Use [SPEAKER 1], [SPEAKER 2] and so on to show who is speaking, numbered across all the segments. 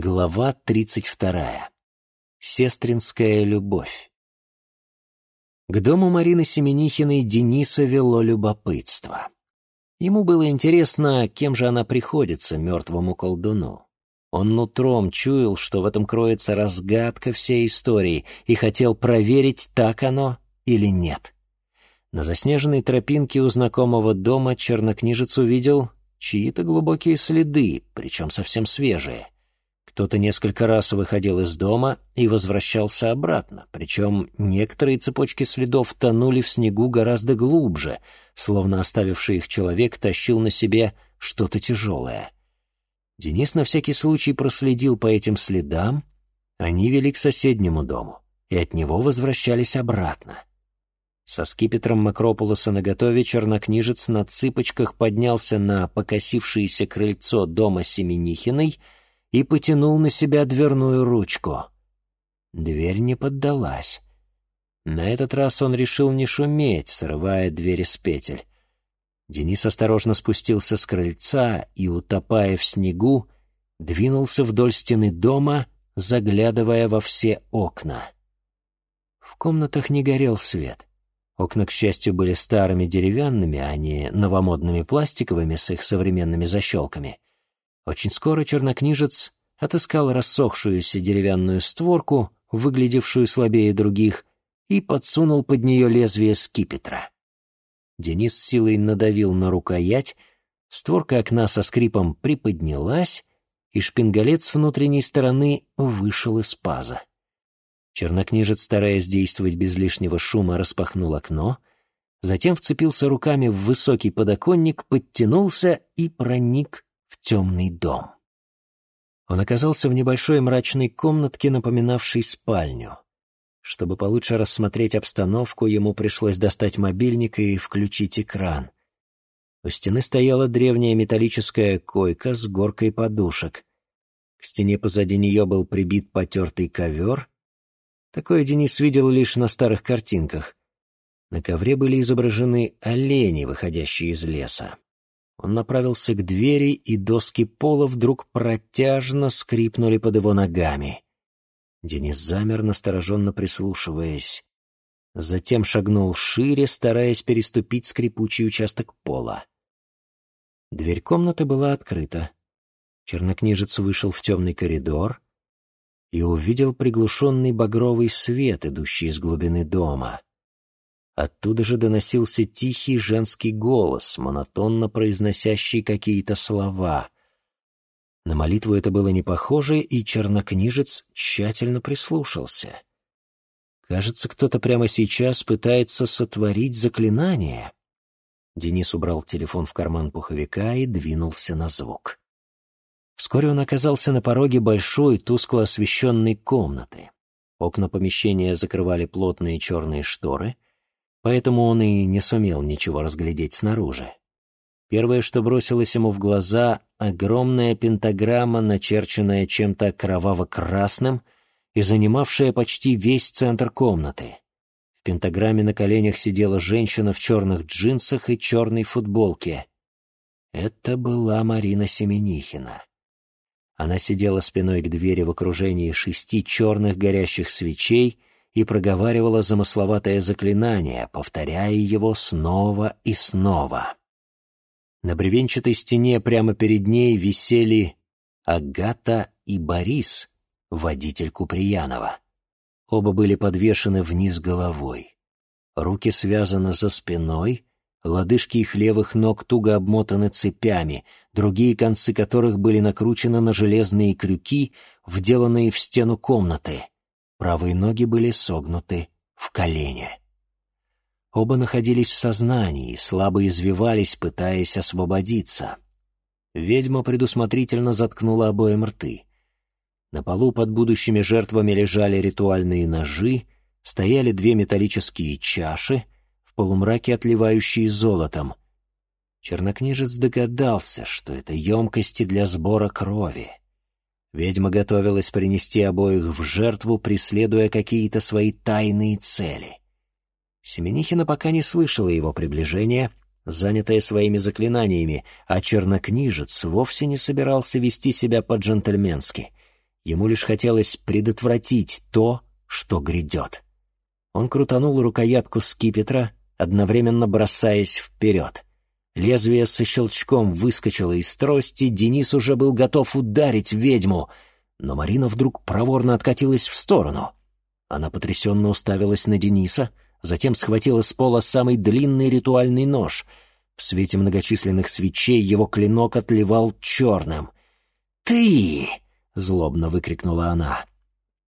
[SPEAKER 1] Глава тридцать вторая. Сестринская любовь. К дому Марины Семенихиной Дениса вело любопытство. Ему было интересно, кем же она приходится мертвому колдуну. Он нутром чуял, что в этом кроется разгадка всей истории, и хотел проверить, так оно или нет. На заснеженной тропинке у знакомого дома чернокнижец увидел чьи-то глубокие следы, причем совсем свежие — кто-то несколько раз выходил из дома и возвращался обратно, причем некоторые цепочки следов тонули в снегу гораздо глубже, словно оставивший их человек тащил на себе что-то тяжелое. Денис на всякий случай проследил по этим следам, они вели к соседнему дому, и от него возвращались обратно. Со скипетром Макрополоса наготове чернокнижец на цыпочках поднялся на покосившееся крыльцо дома Семенихиной — и потянул на себя дверную ручку. Дверь не поддалась. На этот раз он решил не шуметь, срывая двери с петель. Денис осторожно спустился с крыльца и, утопая в снегу, двинулся вдоль стены дома, заглядывая во все окна. В комнатах не горел свет. Окна, к счастью, были старыми деревянными, а не новомодными пластиковыми с их современными защелками. Очень скоро чернокнижец отыскал рассохшуюся деревянную створку, выглядевшую слабее других, и подсунул под нее лезвие скипетра. Денис силой надавил на рукоять, створка окна со скрипом приподнялась, и шпингалет с внутренней стороны вышел из паза. Чернокнижец, стараясь действовать без лишнего шума, распахнул окно, затем вцепился руками в высокий подоконник, подтянулся и проник темный дом. Он оказался в небольшой мрачной комнатке, напоминавшей спальню. Чтобы получше рассмотреть обстановку, ему пришлось достать мобильник и включить экран. У стены стояла древняя металлическая койка с горкой подушек. К стене позади нее был прибит потертый ковер. Такое Денис видел лишь на старых картинках. На ковре были изображены олени, выходящие из леса. Он направился к двери, и доски пола вдруг протяжно скрипнули под его ногами. Денис замер, настороженно прислушиваясь. Затем шагнул шире, стараясь переступить скрипучий участок пола. Дверь комнаты была открыта. Чернокнижец вышел в темный коридор и увидел приглушенный багровый свет, идущий из глубины дома. Оттуда же доносился тихий женский голос, монотонно произносящий какие-то слова. На молитву это было не похоже, и чернокнижец тщательно прислушался. Кажется, кто-то прямо сейчас пытается сотворить заклинание. Денис убрал телефон в карман пуховика и двинулся на звук. Вскоре он оказался на пороге большой, тускло освещенной комнаты. Окна помещения закрывали плотные черные шторы — поэтому он и не сумел ничего разглядеть снаружи. Первое, что бросилось ему в глаза — огромная пентаграмма, начерченная чем-то кроваво-красным и занимавшая почти весь центр комнаты. В пентаграмме на коленях сидела женщина в черных джинсах и черной футболке. Это была Марина Семенихина. Она сидела спиной к двери в окружении шести черных горящих свечей и проговаривала замысловатое заклинание, повторяя его снова и снова. На бревенчатой стене прямо перед ней висели Агата и Борис, водитель Куприянова. Оба были подвешены вниз головой. Руки связаны за спиной, лодыжки их левых ног туго обмотаны цепями, другие концы которых были накручены на железные крюки, вделанные в стену комнаты — Правые ноги были согнуты в колени. Оба находились в сознании слабо извивались, пытаясь освободиться. Ведьма предусмотрительно заткнула обоим рты. На полу под будущими жертвами лежали ритуальные ножи, стояли две металлические чаши, в полумраке отливающие золотом. Чернокнижец догадался, что это емкости для сбора крови. Ведьма готовилась принести обоих в жертву, преследуя какие-то свои тайные цели. Семенихина пока не слышала его приближения, занятая своими заклинаниями, а чернокнижец вовсе не собирался вести себя по-джентльменски. Ему лишь хотелось предотвратить то, что грядет. Он крутанул рукоятку скипетра, одновременно бросаясь вперед. Лезвие со щелчком выскочило из трости, Денис уже был готов ударить ведьму, но Марина вдруг проворно откатилась в сторону. Она потрясенно уставилась на Дениса, затем схватила с пола самый длинный ритуальный нож. В свете многочисленных свечей его клинок отливал черным. «Ты!» — злобно выкрикнула она.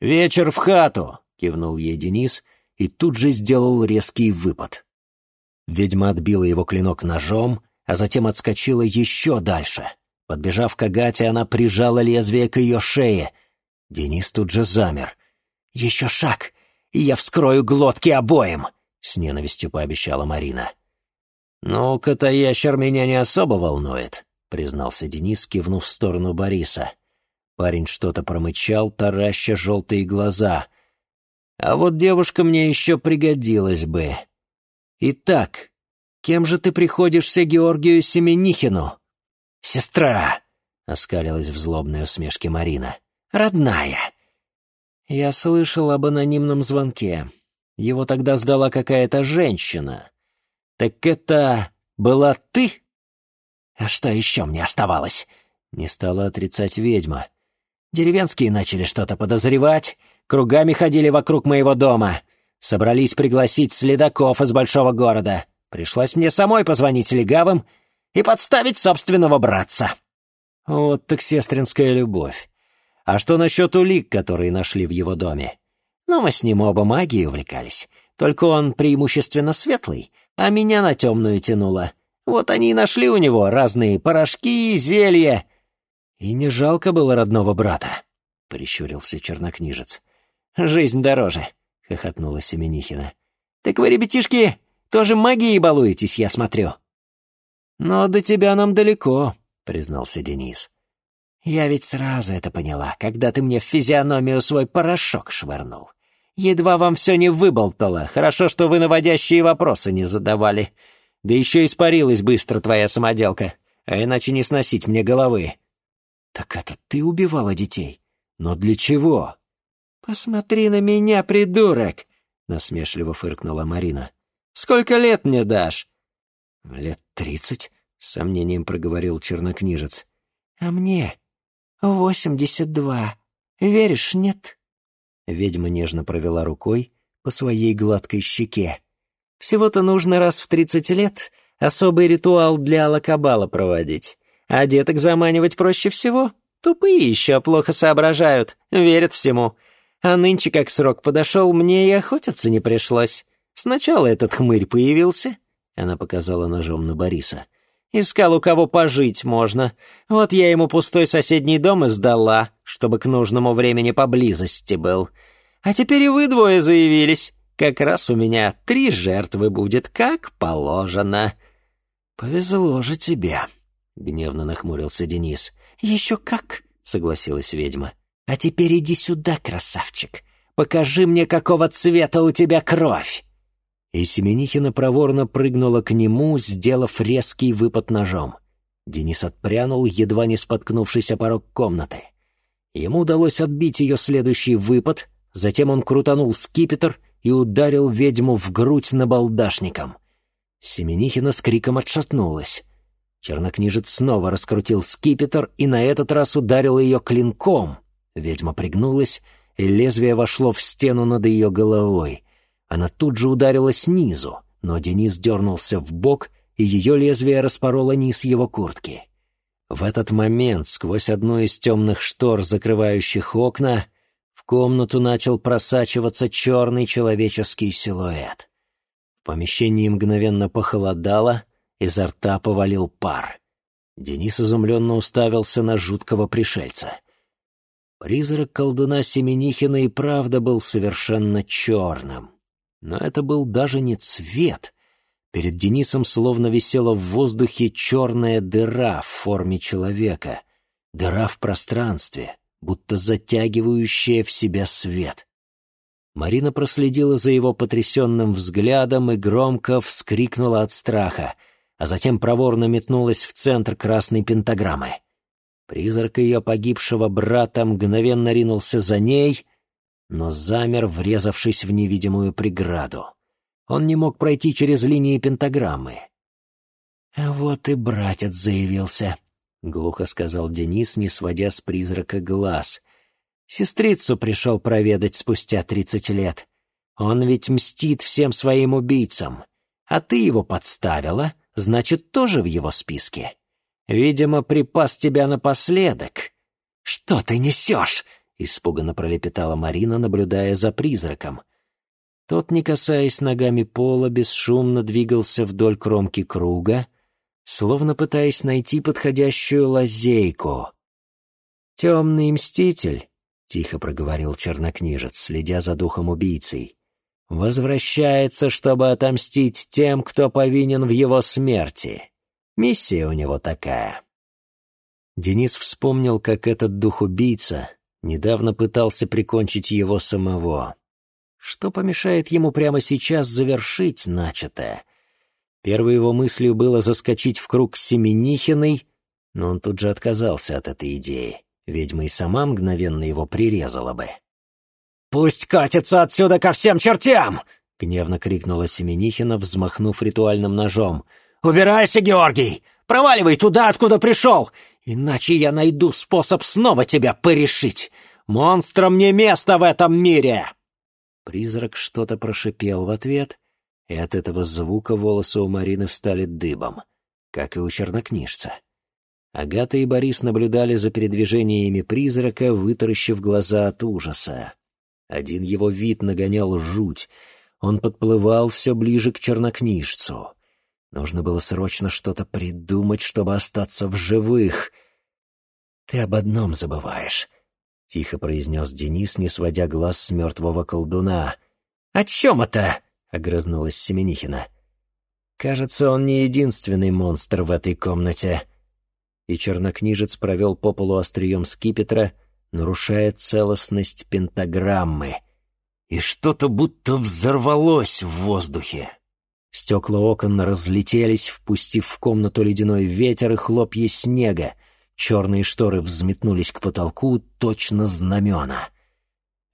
[SPEAKER 1] «Вечер в хату!» — кивнул ей Денис и тут же сделал резкий выпад. Ведьма отбила его клинок ножом, а затем отскочила еще дальше. Подбежав к Агате, она прижала лезвие к ее шее. Денис тут же замер. «Еще шаг, и я вскрою глотки обоим!» — с ненавистью пообещала Марина. «Ну, кота-ящер меня не особо волнует», — признался Денис, кивнув в сторону Бориса. Парень что-то промычал, тараща желтые глаза. «А вот девушка мне еще пригодилась бы. Итак, кем же ты приходишься Георгию Семенихину? Сестра, оскалилась в злобной усмешке Марина. Родная. Я слышал об анонимном звонке. Его тогда сдала какая-то женщина. Так это была ты? А что еще мне оставалось? Не стала отрицать ведьма. Деревенские начали что-то подозревать, кругами ходили вокруг моего дома. Собрались пригласить следаков из большого города. Пришлось мне самой позвонить легавым и подставить собственного братца. Вот так сестринская любовь. А что насчет улик, которые нашли в его доме? Ну, мы с ним оба магией увлекались. Только он преимущественно светлый, а меня на темную тянуло. Вот они и нашли у него разные порошки, зелья. И не жалко было родного брата, — прищурился чернокнижец. Жизнь дороже. — хохотнула Семенихина. «Так вы, ребятишки, тоже магией балуетесь, я смотрю». «Но до тебя нам далеко», — признался Денис. «Я ведь сразу это поняла, когда ты мне в физиономию свой порошок швырнул. Едва вам все не выболтало. Хорошо, что вы наводящие вопросы не задавали. Да еще испарилась быстро твоя самоделка, а иначе не сносить мне головы». «Так это ты убивала детей? Но для чего?» «Посмотри на меня, придурок!» — насмешливо фыркнула Марина. «Сколько лет мне дашь?» «Лет тридцать», — с сомнением проговорил чернокнижец. «А мне восемьдесят два. Веришь, нет?» Ведьма нежно провела рукой по своей гладкой щеке. «Всего-то нужно раз в тридцать лет особый ритуал для алакабала проводить. А деток заманивать проще всего. Тупые еще плохо соображают, верят всему. А нынче, как срок подошел, мне и охотиться не пришлось. Сначала этот хмырь появился, — она показала ножом на Бориса. Искал, у кого пожить можно. Вот я ему пустой соседний дом и сдала, чтобы к нужному времени поблизости был. А теперь и вы двое заявились. Как раз у меня три жертвы будет, как положено». «Повезло же тебе», — гневно нахмурился Денис. «Еще как», — согласилась ведьма. А теперь иди сюда, красавчик. Покажи мне, какого цвета у тебя кровь!» И Семенихина проворно прыгнула к нему, сделав резкий выпад ножом. Денис отпрянул, едва не споткнувшись о порог комнаты. Ему удалось отбить ее следующий выпад, затем он крутанул скипетр и ударил ведьму в грудь набалдашником. Семенихина с криком отшатнулась. Чернокнижец снова раскрутил скипетр и на этот раз ударил ее клинком, Ведьма пригнулась, и лезвие вошло в стену над ее головой. Она тут же ударила снизу, но Денис дернулся в бок, и ее лезвие распороло низ его куртки. В этот момент, сквозь одну из темных штор, закрывающих окна, в комнату начал просачиваться черный человеческий силуэт. В помещении мгновенно похолодало, изо рта повалил пар. Денис изумленно уставился на жуткого пришельца — Призрак колдуна Семенихина и правда был совершенно черным. Но это был даже не цвет. Перед Денисом словно висела в воздухе черная дыра в форме человека. Дыра в пространстве, будто затягивающая в себя свет. Марина проследила за его потрясенным взглядом и громко вскрикнула от страха, а затем проворно метнулась в центр красной пентаграммы. Призрак ее погибшего брата мгновенно ринулся за ней, но замер, врезавшись в невидимую преграду. Он не мог пройти через линии пентаграммы. «А вот и братец заявился», — глухо сказал Денис, не сводя с призрака глаз. «Сестрицу пришел проведать спустя тридцать лет. Он ведь мстит всем своим убийцам. А ты его подставила, значит, тоже в его списке. Видимо, припас тебя напоследок». «Что ты несешь?» — испуганно пролепетала Марина, наблюдая за призраком. Тот, не касаясь ногами пола, бесшумно двигался вдоль кромки круга, словно пытаясь найти подходящую лазейку. «Темный мститель», — тихо проговорил чернокнижец, следя за духом убийцей, — «возвращается, чтобы отомстить тем, кто повинен в его смерти. Миссия у него такая». Денис вспомнил, как этот дух-убийца недавно пытался прикончить его самого. Что помешает ему прямо сейчас завершить начатое — Первой его мыслью было заскочить в круг Семенихиной, но он тут же отказался от этой идеи. Ведьма и сама мгновенно его прирезала бы. «Пусть катится отсюда ко всем чертям!» — гневно крикнула Семенихина, взмахнув ритуальным ножом. «Убирайся, Георгий! Проваливай туда, откуда пришел! Иначе я найду способ снова тебя порешить! Монстрам не место в этом мире!» Призрак что-то прошипел в ответ, и от этого звука волосы у Марины встали дыбом, как и у чернокнижца. Агата и Борис наблюдали за передвижениями призрака, вытаращив глаза от ужаса. Один его вид нагонял жуть. Он подплывал все ближе к чернокнижцу. Нужно было срочно что-то придумать, чтобы остаться в живых. «Ты об одном забываешь», — тихо произнес Денис, не сводя глаз с мертвого колдуна. «О чем это?» — огрызнулась Семенихина. «Кажется, он не единственный монстр в этой комнате». И чернокнижец провел по полу острием скипетра, нарушая целостность пентаграммы. И что-то будто взорвалось в воздухе. Стекла окон разлетелись, впустив в комнату ледяной ветер и хлопья снега. Черные шторы взметнулись к потолку, точно знамена.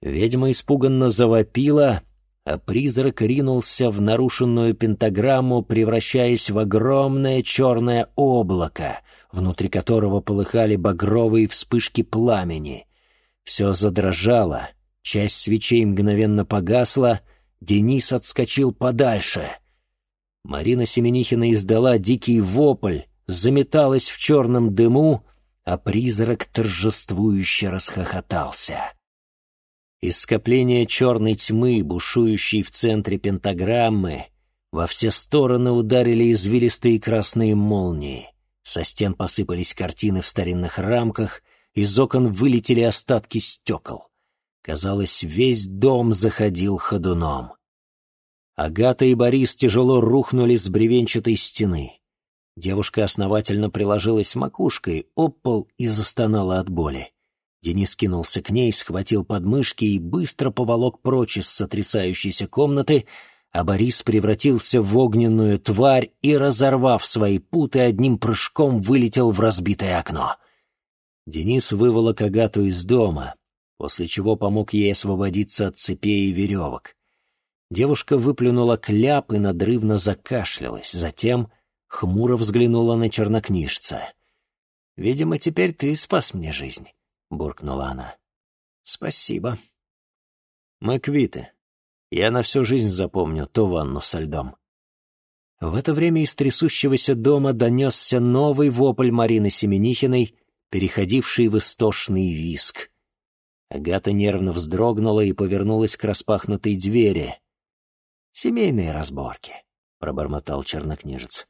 [SPEAKER 1] Ведьма испуганно завопила, а призрак ринулся в нарушенную пентаграмму, превращаясь в огромное черное облако, внутри которого полыхали багровые вспышки пламени. Все задрожало, часть свечей мгновенно погасла, Денис отскочил подальше. Марина Семенихина издала дикий вопль, заметалась в черном дыму, а призрак торжествующе расхохотался. Из скопления черной тьмы, бушующей в центре пентаграммы, во все стороны ударили извилистые красные молнии. Со стен посыпались картины в старинных рамках, из окон вылетели остатки стекол. Казалось, весь дом заходил ходуном. Агата и Борис тяжело рухнули с бревенчатой стены. Девушка основательно приложилась макушкой об и застонала от боли. Денис кинулся к ней, схватил подмышки и быстро поволок прочь из сотрясающейся комнаты, а Борис превратился в огненную тварь и, разорвав свои путы, одним прыжком вылетел в разбитое окно. Денис выволок Агату из дома, после чего помог ей освободиться от цепей и веревок. Девушка выплюнула кляп и надрывно закашлялась, затем хмуро взглянула на чернокнижца. «Видимо, теперь ты спас мне жизнь». — буркнула она. «Спасибо». «Мы квиты. Я на всю жизнь запомню ту ванну со льдом». В это время из трясущегося дома донесся новый вопль Марины Семенихиной, переходивший в истошный виск. Агата нервно вздрогнула и повернулась к распахнутой двери. «Семейные разборки», — пробормотал чернокнижец.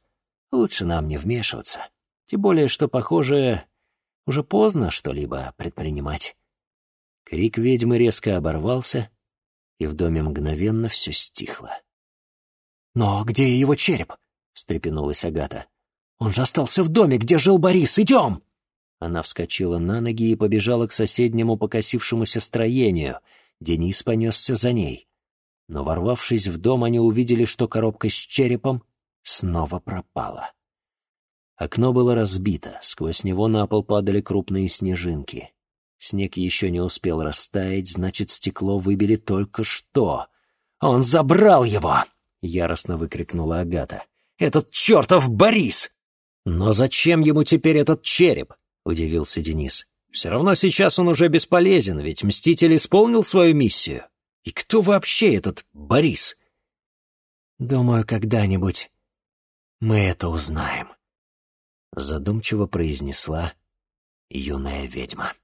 [SPEAKER 1] «Лучше нам не вмешиваться. Тем более, что, похоже, уже поздно что-либо предпринимать. Крик ведьмы резко оборвался, и в доме мгновенно все стихло. «Но где его череп?» — встрепенулась Агата. «Он же остался в доме, где жил Борис. Идем!» Она вскочила на ноги и побежала к соседнему покосившемуся строению. Денис понесся за ней. Но, ворвавшись в дом, они увидели, что коробка с черепом снова пропала. Окно было разбито, сквозь него на пол падали крупные снежинки. Снег еще не успел растаять, значит, стекло выбили только что. «Он забрал его!» — яростно выкрикнула Агата. «Этот чертов Борис!» «Но зачем ему теперь этот череп?» — удивился Денис. «Все равно сейчас он уже бесполезен, ведь Мститель исполнил свою миссию. И кто вообще этот Борис?» «Думаю, когда-нибудь мы это узнаем», — задумчиво произнесла юная ведьма.